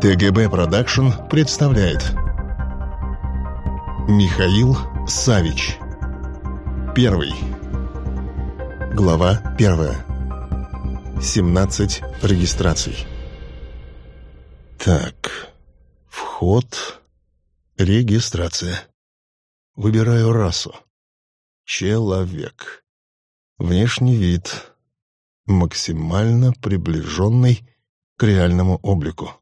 ТГБ Production представляет Михаил Савич Первый Глава первая 17 регистраций Так, вход, регистрация. Выбираю расу. Человек. Внешний вид. Максимально приближенный к реальному облику.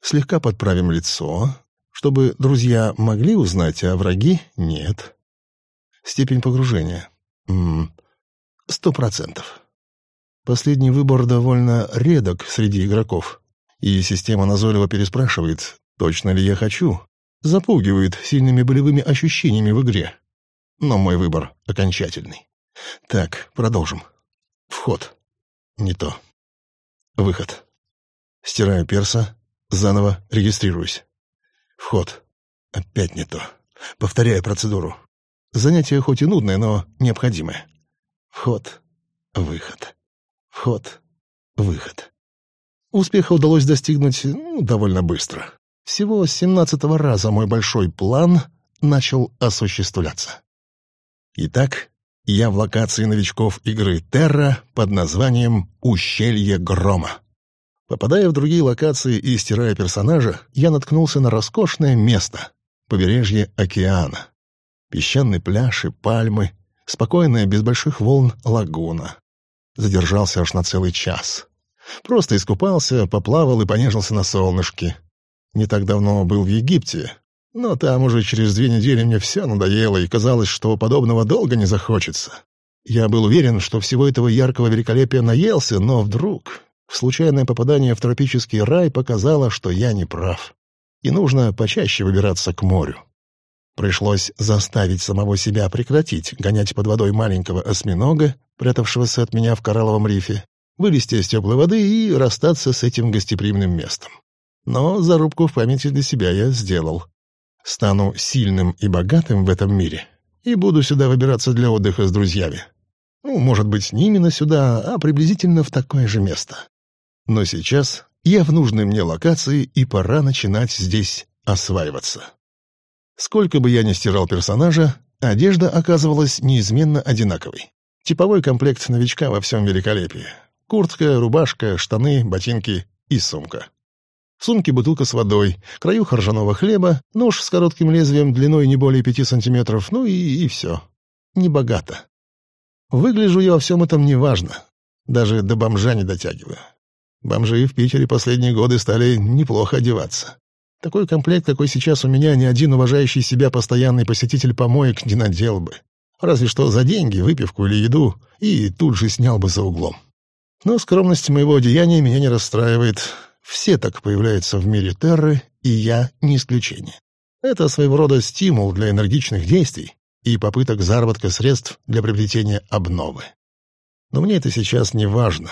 Слегка подправим лицо, чтобы друзья могли узнать, а враги — нет. Степень погружения. Сто процентов. Последний выбор довольно редок среди игроков, и система назойливо переспрашивает, точно ли я хочу, запугивает сильными болевыми ощущениями в игре. Но мой выбор окончательный. Так, продолжим. Вход. Не то. Выход. Стираю перса, заново регистрируюсь. Вход. Опять не то. Повторяю процедуру. Занятие хоть и нудное, но необходимое. Вход. Выход. Вход. Выход. Успеха удалось достигнуть ну, довольно быстро. Всего с семнадцатого раза мой большой план начал осуществляться. Итак, я в локации новичков игры Терра под названием «Ущелье грома». Попадая в другие локации и стирая персонажа, я наткнулся на роскошное место — побережье океана. Песчаный пляж и пальмы, спокойная, без больших волн лагуна. Задержался аж на целый час. Просто искупался, поплавал и понежился на солнышке. Не так давно был в Египте, но там уже через две недели мне все надоело, и казалось, что подобного долго не захочется. Я был уверен, что всего этого яркого великолепия наелся, но вдруг случайное попадание в тропический рай показало, что я не прав. И нужно почаще выбираться к морю. Пришлось заставить самого себя прекратить гонять под водой маленького осьминога, прятавшегося от меня в коралловом рифе, вылезти из теплой воды и расстаться с этим гостеприимным местом. Но зарубку в памяти для себя я сделал. Стану сильным и богатым в этом мире и буду сюда выбираться для отдыха с друзьями. Ну, может быть, не именно сюда, а приблизительно в такое же место. Но сейчас я в нужной мне локации, и пора начинать здесь осваиваться. Сколько бы я ни стирал персонажа, одежда оказывалась неизменно одинаковой. Типовой комплект новичка во всем великолепии. Куртка, рубашка, штаны, ботинки и сумка. В сумке бутылка с водой, краюха ржаного хлеба, нож с коротким лезвием длиной не более пяти сантиметров, ну и, и все. Небогато. Выгляжу я во всем этом неважно. Даже до бомжа не дотягиваю. Бомжи в Питере последние годы стали неплохо одеваться. Такой комплект, какой сейчас у меня, ни один уважающий себя постоянный посетитель помоек не надел бы. Разве что за деньги, выпивку или еду, и тут же снял бы за углом. Но скромность моего одеяния меня не расстраивает. Все так появляются в мире Терры, и я не исключение. Это своего рода стимул для энергичных действий и попыток заработка средств для приобретения обновы. Но мне это сейчас не важно.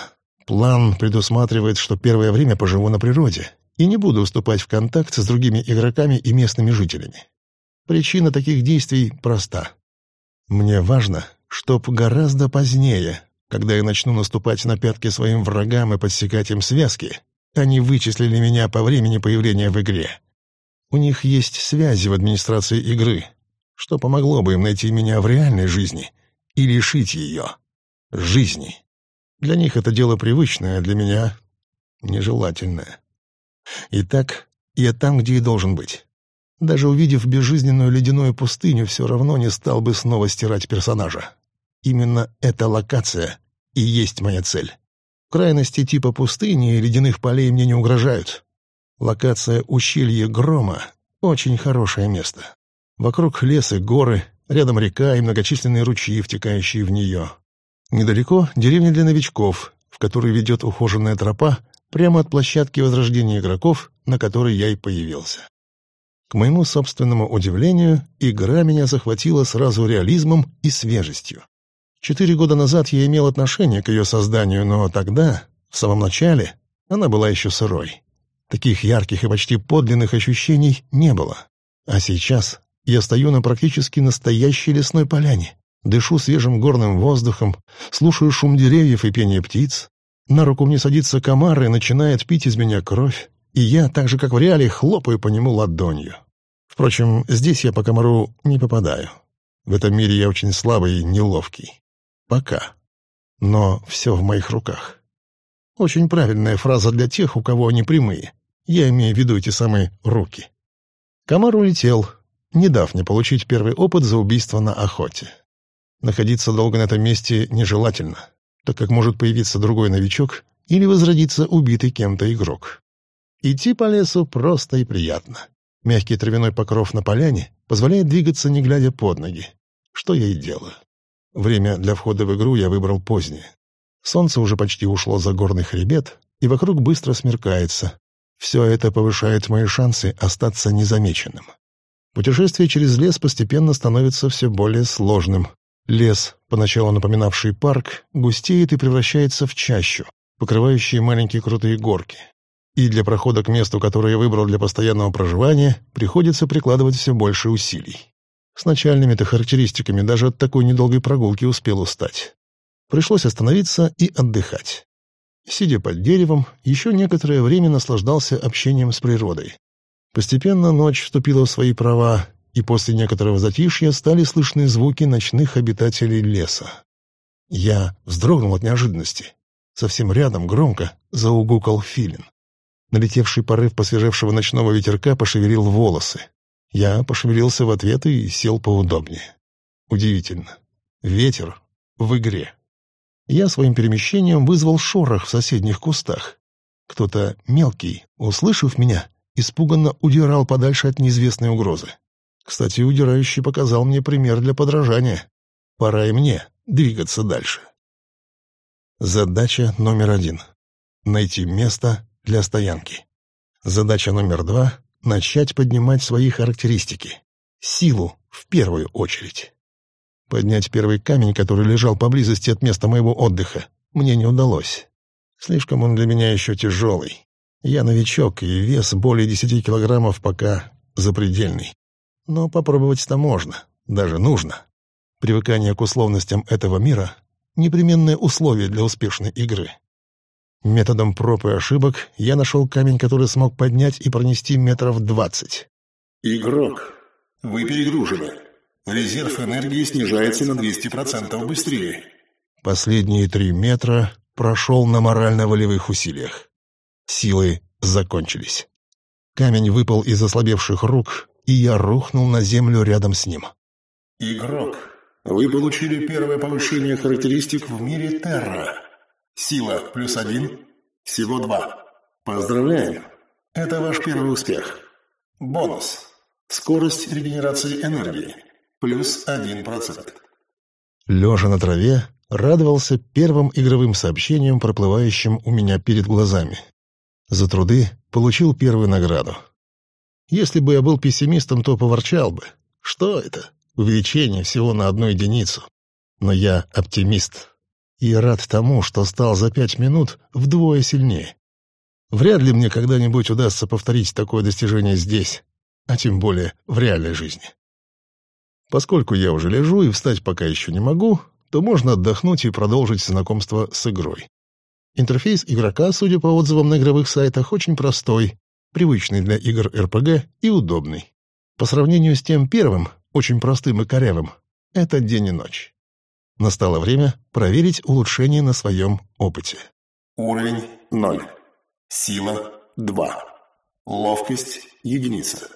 План предусматривает, что первое время поживу на природе и не буду уступать в контакт с другими игроками и местными жителями. Причина таких действий проста. Мне важно, чтоб гораздо позднее, когда я начну наступать на пятки своим врагам и подсекать им связки, они вычислили меня по времени появления в игре. У них есть связи в администрации игры, что помогло бы им найти меня в реальной жизни и лишить ее жизни. Для них это дело привычное, а для меня нежелательное. Итак, я там, где и должен быть. Даже увидев безжизненную ледяную пустыню, все равно не стал бы снова стирать персонажа. Именно эта локация и есть моя цель. Крайности типа пустыни и ледяных полей мне не угрожают. Локация ущелья Грома — очень хорошее место. Вокруг лес и горы, рядом река и многочисленные ручьи, втекающие в нее. Недалеко деревня для новичков, в которой ведет ухоженная тропа прямо от площадки возрождения игроков, на которой я и появился. К моему собственному удивлению, игра меня захватила сразу реализмом и свежестью. Четыре года назад я имел отношение к ее созданию, но тогда, в самом начале, она была еще сырой. Таких ярких и почти подлинных ощущений не было. А сейчас я стою на практически настоящей лесной поляне, Дышу свежим горным воздухом, слушаю шум деревьев и пение птиц. На руку мне садится комар и начинает пить из меня кровь. и я, так же как в реале, хлопаю по нему ладонью. Впрочем, здесь я по комару не попадаю. В этом мире я очень слабый и неловкий. Пока. Но все в моих руках. Очень правильная фраза для тех, у кого они прямые. Я имею в виду эти самые руки. Комар улетел, не дав мне получить первый опыт за убийство на охоте. Находиться долго на этом месте нежелательно, так как может появиться другой новичок или возродиться убитый кем-то игрок. Идти по лесу просто и приятно. Мягкий травяной покров на поляне позволяет двигаться, не глядя под ноги, что я и делаю. Время для входа в игру я выбрал позднее. Солнце уже почти ушло за горный хребет, и вокруг быстро смеркается. Все это повышает мои шансы остаться незамеченным. Путешествие через лес постепенно становится все более сложным, Лес, поначалу напоминавший парк, густеет и превращается в чащу, покрывающие маленькие крутые горки. И для прохода к месту, которое я выбрал для постоянного проживания, приходится прикладывать все больше усилий. С начальными-то характеристиками даже от такой недолгой прогулки успел устать. Пришлось остановиться и отдыхать. Сидя под деревом, еще некоторое время наслаждался общением с природой. Постепенно ночь вступила в свои права, и после некоторого затишья стали слышны звуки ночных обитателей леса. Я вздрогнул от неожиданности. Совсем рядом громко заугукал филин. Налетевший порыв посвежевшего ночного ветерка пошевелил волосы. Я пошевелился в ответ и сел поудобнее. Удивительно. Ветер в игре. Я своим перемещением вызвал шорох в соседних кустах. Кто-то мелкий, услышав меня, испуганно удирал подальше от неизвестной угрозы. Кстати, удирающий показал мне пример для подражания. Пора и мне двигаться дальше. Задача номер один. Найти место для стоянки. Задача номер два — начать поднимать свои характеристики. Силу в первую очередь. Поднять первый камень, который лежал поблизости от места моего отдыха, мне не удалось. Слишком он для меня еще тяжелый. Я новичок, и вес более десяти килограммов пока запредельный. Но попробовать-то можно, даже нужно. Привыкание к условностям этого мира — непременное условие для успешной игры. Методом проб и ошибок я нашел камень, который смог поднять и пронести метров двадцать. Игрок, вы перегружены. Резерв энергии снижается на 200% быстрее. Последние три метра прошел на морально-волевых усилиях. Силы закончились. Камень выпал из ослабевших рук, и я рухнул на землю рядом с ним. Игрок, вы получили первое повышение характеристик в мире Терра. Сила плюс один, всего два. Поздравляем! Это ваш первый успех. Бонус. Скорость регенерации энергии. Плюс один процент. Лежа на траве, радовался первым игровым сообщением, проплывающим у меня перед глазами. За труды получил первую награду. Если бы я был пессимистом, то поворчал бы. Что это? Увеличение всего на одну единицу. Но я оптимист. И рад тому, что стал за пять минут вдвое сильнее. Вряд ли мне когда-нибудь удастся повторить такое достижение здесь, а тем более в реальной жизни. Поскольку я уже лежу и встать пока еще не могу, то можно отдохнуть и продолжить знакомство с игрой. Интерфейс игрока, судя по отзывам на игровых сайтах, очень простой, привычный для игр РПГ и удобный. По сравнению с тем первым, очень простым и корявым, это день и ночь. Настало время проверить улучшение на своем опыте. Уровень 0. Сила 2. Ловкость – единица.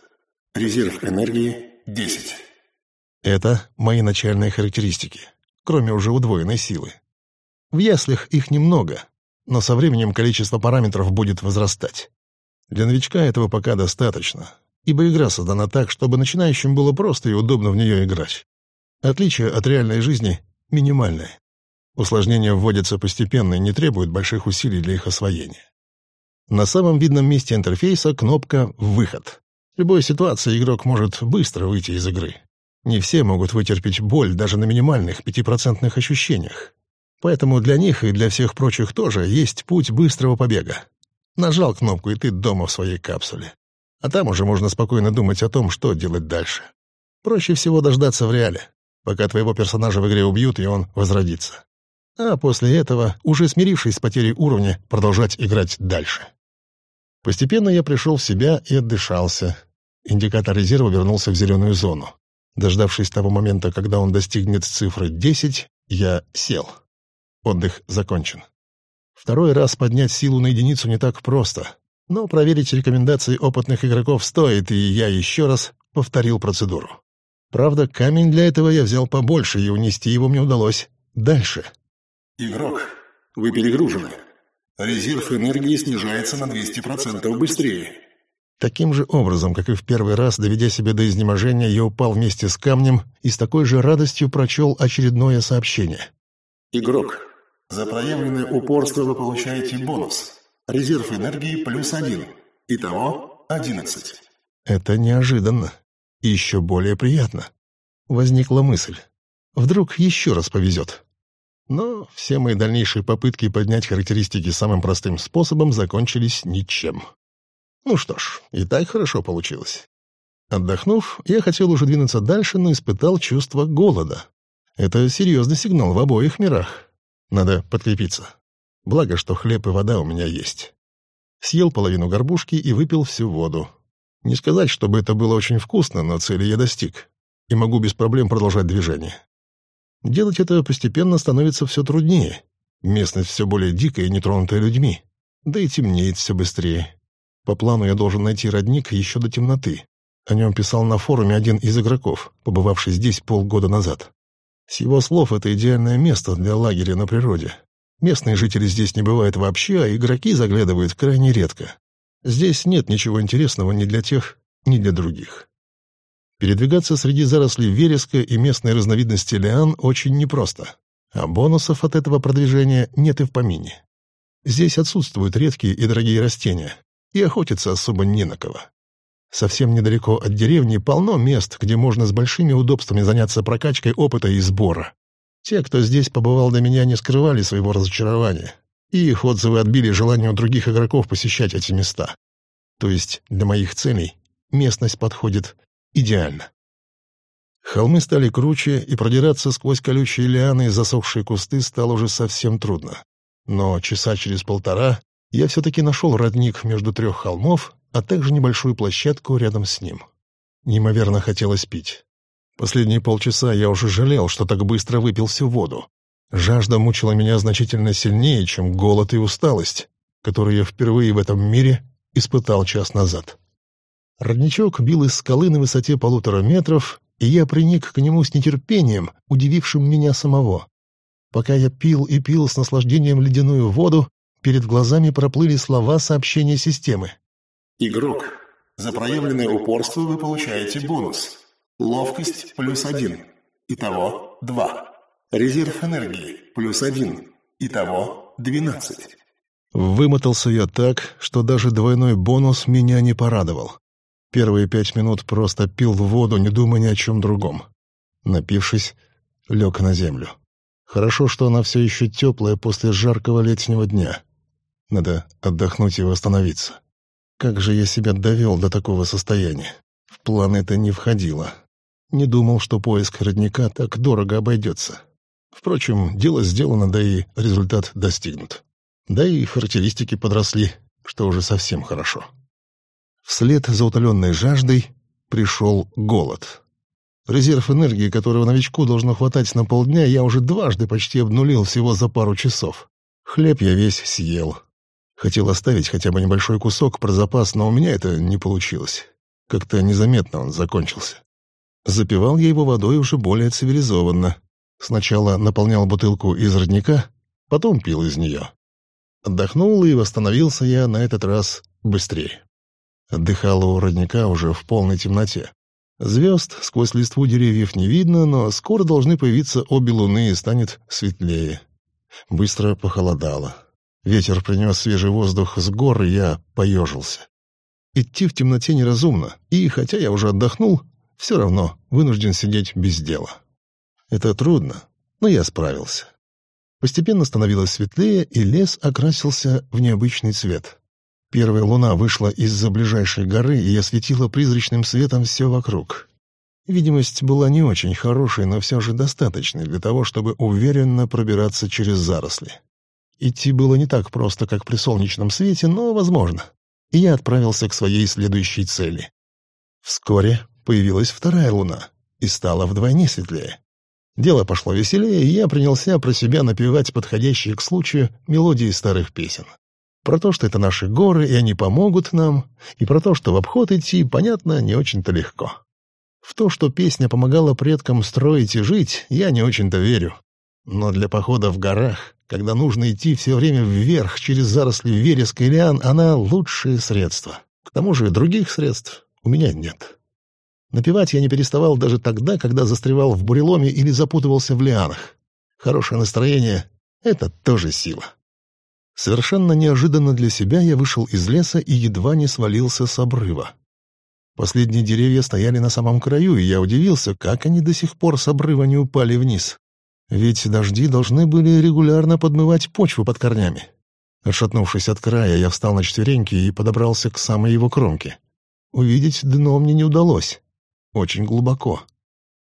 Резерв энергии – 10. Это мои начальные характеристики, кроме уже удвоенной силы. В яслях их немного, но со временем количество параметров будет возрастать. Для новичка этого пока достаточно, ибо игра создана так, чтобы начинающим было просто и удобно в нее играть. Отличие от реальной жизни минимальное. Усложнения вводятся постепенно и не требуют больших усилий для их освоения. На самом видном месте интерфейса кнопка «Выход». В любой ситуации игрок может быстро выйти из игры. Не все могут вытерпеть боль даже на минимальных пятипроцентных ощущениях. Поэтому для них и для всех прочих тоже есть путь быстрого побега. Нажал кнопку, и ты дома в своей капсуле. А там уже можно спокойно думать о том, что делать дальше. Проще всего дождаться в реале, пока твоего персонажа в игре убьют, и он возродится. А после этого, уже смирившись с потерей уровня, продолжать играть дальше. Постепенно я пришел в себя и отдышался. Индикатор резерва вернулся в зеленую зону. Дождавшись того момента, когда он достигнет цифры 10, я сел. Отдых закончен. Второй раз поднять силу на единицу не так просто, но проверить рекомендации опытных игроков стоит, и я еще раз повторил процедуру. Правда, камень для этого я взял побольше, и унести его мне удалось дальше. Игрок, вы перегружены. Резерв энергии снижается на 200% быстрее. Таким же образом, как и в первый раз, доведя себя до изнеможения, я упал вместе с камнем и с такой же радостью прочел очередное сообщение. Игрок, за проявленное упорство вы получаете бонус. Резерв энергии плюс один. Итого одиннадцать. Это неожиданно. И еще более приятно. Возникла мысль. Вдруг еще раз повезет. Но все мои дальнейшие попытки поднять характеристики самым простым способом закончились ничем. Ну что ж, и так хорошо получилось. Отдохнув, я хотел уже двинуться дальше, но испытал чувство голода. Это серьезный сигнал в обоих мирах. Надо подкрепиться. Благо, что хлеб и вода у меня есть. Съел половину горбушки и выпил всю воду. Не сказать, чтобы это было очень вкусно, но цели я достиг. И могу без проблем продолжать движение. Делать это постепенно становится все труднее. Местность все более дикая и нетронутая людьми. Да и темнеет все быстрее. По плану я должен найти родник еще до темноты. О нем писал на форуме один из игроков, побывавший здесь полгода назад. С его слов, это идеальное место для лагеря на природе. Местные жители здесь не бывают вообще, а игроки заглядывают крайне редко. Здесь нет ничего интересного ни для тех, ни для других. Передвигаться среди зарослей вереска и местной разновидности лиан очень непросто, а бонусов от этого продвижения нет и в помине. Здесь отсутствуют редкие и дорогие растения, и охотиться особо не на кого. Совсем недалеко от деревни полно мест, где можно с большими удобствами заняться прокачкой опыта и сбора. Те, кто здесь побывал до меня, не скрывали своего разочарования, и их отзывы отбили желание у других игроков посещать эти места. То есть для моих целей местность подходит идеально. Холмы стали круче, и продираться сквозь колючие лианы и засохшие кусты стало уже совсем трудно. Но часа через полтора я все-таки нашел родник между трех холмов, а также небольшую площадку рядом с ним. Неимоверно хотелось пить. Последние полчаса я уже жалел, что так быстро выпил всю воду. Жажда мучила меня значительно сильнее, чем голод и усталость, которые я впервые в этом мире испытал час назад. Родничок бил из скалы на высоте полутора метров, и я приник к нему с нетерпением, удивившим меня самого. Пока я пил и пил с наслаждением ледяную воду, Перед глазами проплыли слова сообщения системы. «Игрок, за проявленное упорство вы получаете бонус. Ловкость плюс один. Итого два. Резерв энергии плюс один. Итого двенадцать». Вымотался я так, что даже двойной бонус меня не порадовал. Первые пять минут просто пил воду, не думая ни о чем другом. Напившись, лег на землю. Хорошо, что она все еще теплая после жаркого летнего дня. Надо отдохнуть и восстановиться. Как же я себя довел до такого состояния? В план это не входило. Не думал, что поиск родника так дорого обойдется. Впрочем, дело сделано, да и результат достигнут. Да и характеристики подросли, что уже совсем хорошо. Вслед за утоленной жаждой пришел голод. Резерв энергии, которого новичку должно хватать на полдня, я уже дважды почти обнулил всего за пару часов. Хлеб я весь съел, Хотел оставить хотя бы небольшой кусок про запас, но у меня это не получилось. Как-то незаметно он закончился. Запивал я его водой уже более цивилизованно. Сначала наполнял бутылку из родника, потом пил из нее. Отдохнул, и восстановился я на этот раз быстрее. Отдыхал у родника уже в полной темноте. Звезд сквозь листву деревьев не видно, но скоро должны появиться обе луны и станет светлее. Быстро похолодало. Ветер принес свежий воздух с гор, и я поежился. Идти в темноте неразумно, и, хотя я уже отдохнул, все равно вынужден сидеть без дела. Это трудно, но я справился. Постепенно становилось светлее, и лес окрасился в необычный цвет. Первая луна вышла из-за ближайшей горы и осветила призрачным светом все вокруг. Видимость была не очень хорошей, но все же достаточной для того, чтобы уверенно пробираться через заросли. Идти было не так просто, как при солнечном свете, но возможно. и я отправился к своей следующей цели. Вскоре появилась вторая луна и стала вдвойне светлее. Дело пошло веселее, и я принялся про себя напевать подходящие к случаю мелодии старых песен. Про то, что это наши горы, и они помогут нам, и про то, что в обход идти, понятно, не очень-то легко. В то, что песня помогала предкам строить и жить, я не очень-то верю. Но для похода в горах, когда нужно идти все время вверх через заросли вереска и лиан, она лучшее средство. К тому же других средств у меня нет. Напевать я не переставал даже тогда, когда застревал в буреломе или запутывался в лианах. Хорошее настроение — это тоже сила. Совершенно неожиданно для себя я вышел из леса и едва не свалился с обрыва. Последние деревья стояли на самом краю, и я удивился, как они до сих пор с обрыва не упали вниз. Ведь дожди должны были регулярно подмывать почву под корнями. Отшатнувшись от края, я встал на четвереньки и подобрался к самой его кромке. Увидеть дно мне не удалось. Очень глубоко.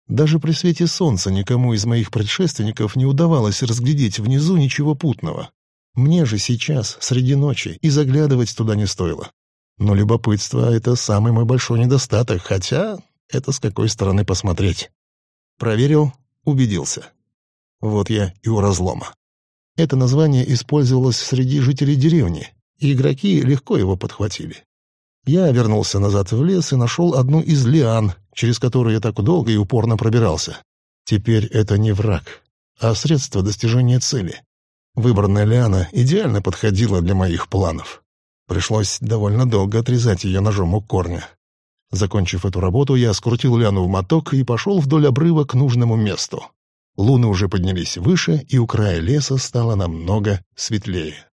Даже при свете солнца никому из моих предшественников не удавалось разглядеть внизу ничего путного. Мне же сейчас, среди ночи, и заглядывать туда не стоило. Но любопытство — это самый мой большой недостаток, хотя это с какой стороны посмотреть. Проверил, убедился. Вот я и у разлома. Это название использовалось среди жителей деревни, и игроки легко его подхватили. Я вернулся назад в лес и нашел одну из лиан, через которую я так долго и упорно пробирался. Теперь это не враг, а средство достижения цели. Выбранная лиана идеально подходила для моих планов. Пришлось довольно долго отрезать ее ножом у корня. Закончив эту работу, я скрутил лиану в моток и пошел вдоль обрыва к нужному месту. Луны уже поднялись выше, и у края леса стало намного светлее.